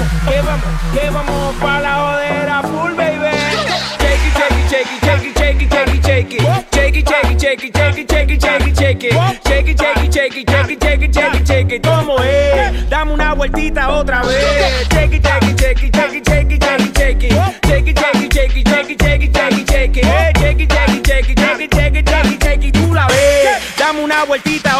vamos, que vamos, que vamos para la jodera full, baby. Shake it, shake it, shake it, shake it, shake it, shake it, shake it, shake it, shake it, shake it, shake it, shake it, it, it, it, it, it, it, it. Dame una vueltita otra vez. Shake it, shake it, shake it, shake it, shake it, shake it, shake it, shake it, shake it, shake it, shake it, it, it, it, it, it, it, it, it, it, tú la ves. Dame una vueltita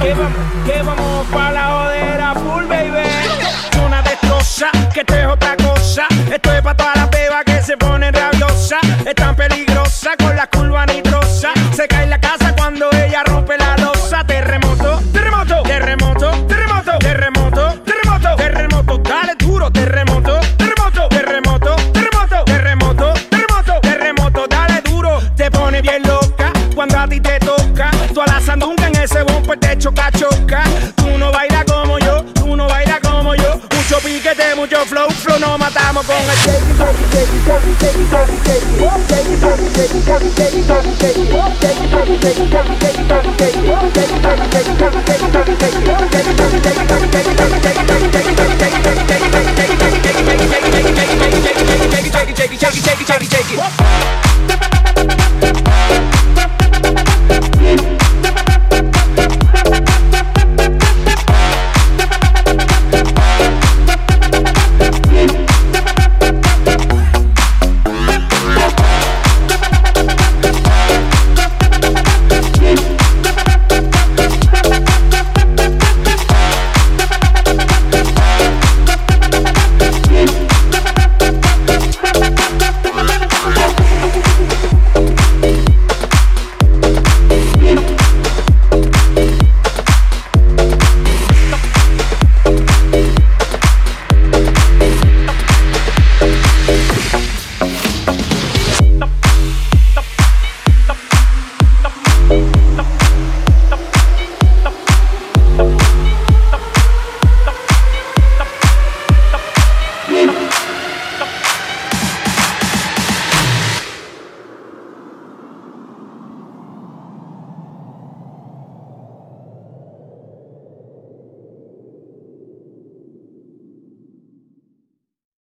que vamos, que vamos para la jodera full, baby. Una destroza, que esto es otra cosa. Esto es para todas las bebas que se ponen rabiosas. Es tan peligrosa con la curva nitrosa. Se cae en la casa cuando ella rompe la losa. Terremoto, terremoto, terremoto, terremoto, terremoto, terremoto, terremoto. Dale duro, terremoto, terremoto, terremoto, terremoto, terremoto, terremoto, terremoto. Dale duro, te pone bien loca cuando a ti te toca. Tú alazando un ese bumper te choca, choca. Tú no bailas como yo, tú no bailas como yo. Mucho piquete, mucho flow, flow, nos matamos con el shake, shake, shake, shake, shake, shake, shake, shake, shake, shake,